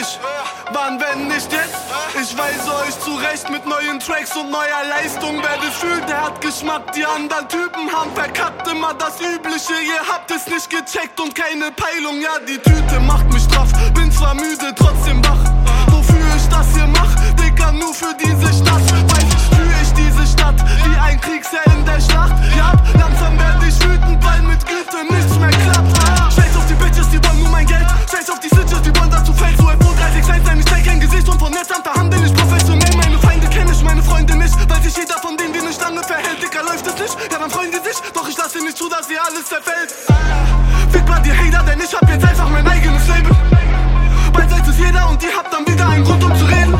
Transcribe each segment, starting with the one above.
ich. Wann, wenn nicht jetzt? Ich weise euch zurecht mit neuen Tracks und neuer Leistung. Wer das fühlt, der hat Geschmack. Die anderen Typen haben verkackt immer das Übliche. Ihr habt es nicht gecheckt und keine Peilung. Ja, die Tüte macht mich drauf. Bin zwar müde, trotzdem wach. Nicht, die sich. Doch ich lasse nicht zu, dass ihr alles zerfällt. Fick mal die Hater, denn ich hab jetzt einfach mein eigenes Label. Weiß es jeder und ihr habt dann wieder einen Grund, um zu reden.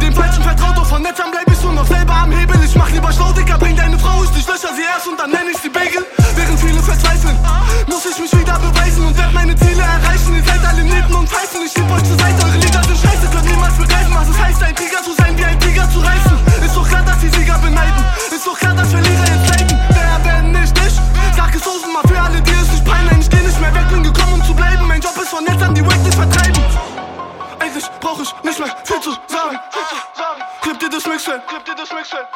Dem Falschen vertraut, doch von Netzern bleib ich nur noch selber am Hebel. Ich mach lieber schlau, Dicker, bring deine Frau, ich durchlöcher sie erst und dann nenn ich sie Bagel. Während viele verzweifeln, muss ich mich wieder beweisen und werd meine Ziele erreichen. Ihr seid alle neben Ich nicht mehr viel zu sagen. Clip dir das Mixtape, clip dir das Mixtape.